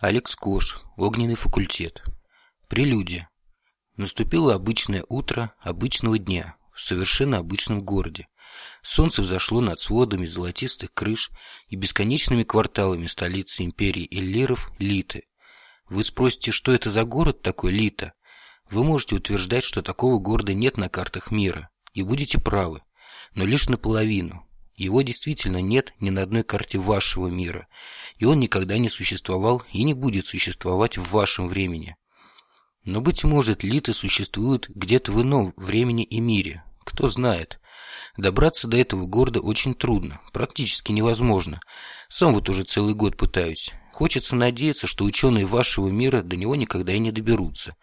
Алекс Кош, Огненный факультет. Прелюдия. Наступило обычное утро обычного дня в совершенно обычном городе. Солнце взошло над сводами золотистых крыш и бесконечными кварталами столицы империи Эллиров Литы. Вы спросите, что это за город такой Лита? Вы можете утверждать, что такого города нет на картах мира, и будете правы, но лишь наполовину. Его действительно нет ни на одной карте вашего мира, и он никогда не существовал и не будет существовать в вашем времени. Но, быть может, Литы существуют где-то в ином времени и мире. Кто знает. Добраться до этого города очень трудно, практически невозможно. Сам вот уже целый год пытаюсь. Хочется надеяться, что ученые вашего мира до него никогда и не доберутся.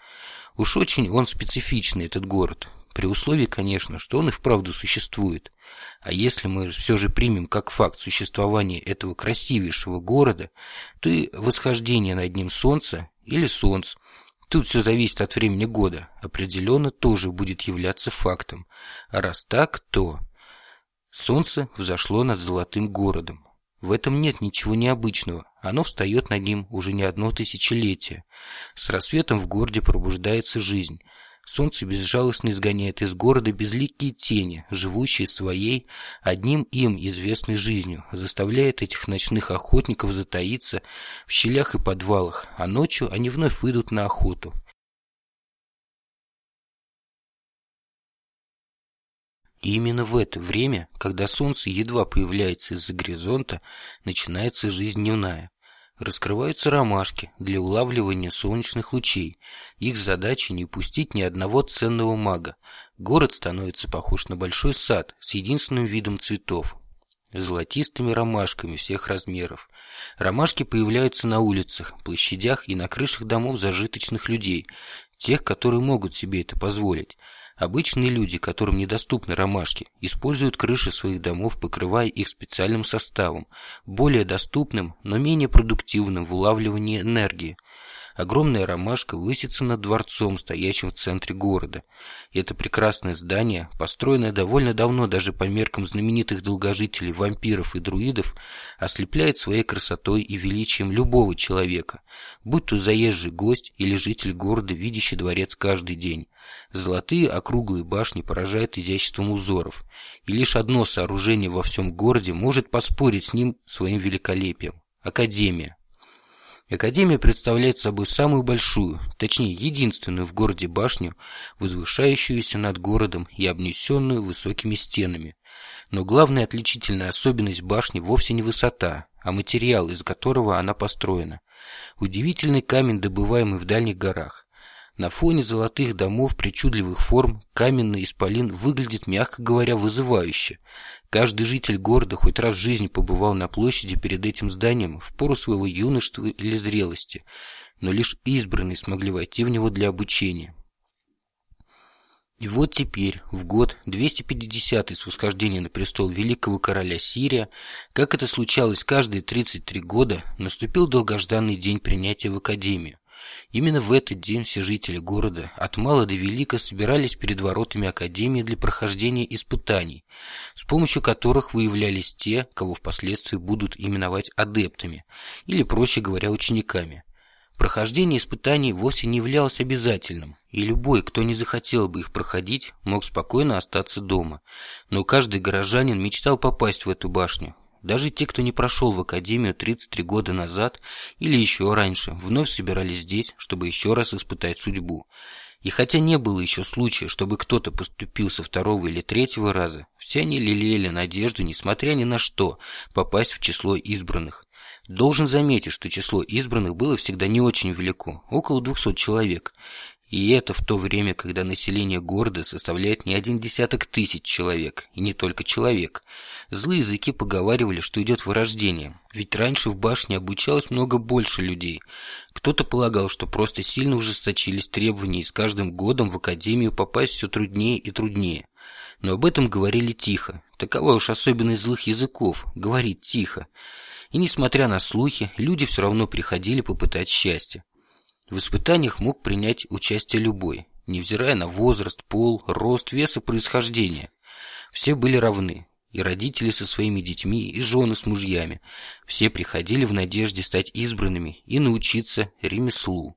Уж очень он специфичный, этот город. При условии, конечно, что он и вправду существует. А если мы все же примем как факт существования этого красивейшего города, то и восхождение над ним солнца или солнц, тут все зависит от времени года, определенно тоже будет являться фактом. А раз так, то... Солнце взошло над золотым городом. В этом нет ничего необычного, оно встает над ним уже не одно тысячелетие. С рассветом в городе пробуждается жизнь – Солнце безжалостно изгоняет из города безликие тени, живущие своей, одним им известной жизнью, заставляет этих ночных охотников затаиться в щелях и подвалах, а ночью они вновь выйдут на охоту. И именно в это время, когда солнце едва появляется из-за горизонта, начинается жизнь дневная. Раскрываются ромашки для улавливания солнечных лучей. Их задача не упустить ни одного ценного мага. Город становится похож на большой сад с единственным видом цветов золотистыми ромашками всех размеров. Ромашки появляются на улицах, площадях и на крышах домов зажиточных людей, тех, которые могут себе это позволить. Обычные люди, которым недоступны ромашки, используют крыши своих домов, покрывая их специальным составом, более доступным, но менее продуктивным в улавливании энергии. Огромная ромашка высится над дворцом, стоящим в центре города. И это прекрасное здание, построенное довольно давно даже по меркам знаменитых долгожителей, вампиров и друидов, ослепляет своей красотой и величием любого человека, будь то заезжий гость или житель города, видящий дворец каждый день. Золотые округлые башни поражают изяществом узоров, и лишь одно сооружение во всем городе может поспорить с ним своим великолепием – Академия. Академия представляет собой самую большую, точнее единственную в городе башню, возвышающуюся над городом и обнесенную высокими стенами. Но главная отличительная особенность башни вовсе не высота, а материал, из которого она построена. Удивительный камень, добываемый в дальних горах. На фоне золотых домов причудливых форм каменный исполин выглядит, мягко говоря, вызывающе. Каждый житель города хоть раз в жизни побывал на площади перед этим зданием в пору своего юношества или зрелости, но лишь избранные смогли войти в него для обучения. И вот теперь, в год 250 с восхождения на престол великого короля Сирия, как это случалось каждые 33 года, наступил долгожданный день принятия в Академию. Именно в этот день все жители города от мала до велика собирались перед воротами Академии для прохождения испытаний, с помощью которых выявлялись те, кого впоследствии будут именовать адептами, или, проще говоря, учениками. Прохождение испытаний вовсе не являлось обязательным, и любой, кто не захотел бы их проходить, мог спокойно остаться дома. Но каждый горожанин мечтал попасть в эту башню, даже те, кто не прошел в академию 33 года назад или еще раньше, вновь собирались здесь, чтобы еще раз испытать судьбу. И хотя не было еще случая, чтобы кто-то поступил со второго или третьего раза, все они лелеяли надежду, несмотря ни на что, попасть в число избранных. Должен заметить, что число избранных было всегда не очень велико, около 200 человек, и это в то время, когда население города составляет не один десяток тысяч человек, и не только человек. Злые языки поговаривали, что идет вырождение, ведь раньше в башне обучалось много больше людей. Кто-то полагал, что просто сильно ужесточились требования, и с каждым годом в академию попасть все труднее и труднее. Но об этом говорили тихо. Такова уж особенность злых языков – говорить тихо. И несмотря на слухи, люди все равно приходили попытать счастье. В испытаниях мог принять участие любой, невзирая на возраст, пол, рост, вес и происхождение. Все были равны. и родители со своими детьми, и жены с мужьями. Все приходили в надежде стать избранными и научиться ремеслу.